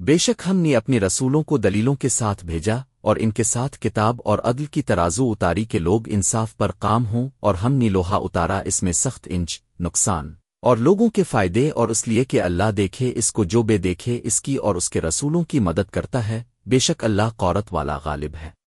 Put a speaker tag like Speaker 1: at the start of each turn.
Speaker 1: بے شک ہم نے اپنے رسولوں کو دلیلوں کے ساتھ بھیجا اور ان کے ساتھ کتاب اور عدل کی ترازو اتاری کے لوگ انصاف پر کام ہوں اور ہم نے لوہا اتارا اس میں سخت انچ، نقصان۔ اور لوگوں کے فائدے اور اس لیے کہ اللہ دیکھے اس کو جو بے دیکھے اس کی اور اس کے رسولوں کی مدد کرتا ہے، بے شک اللہ قورت والا غالب ہے۔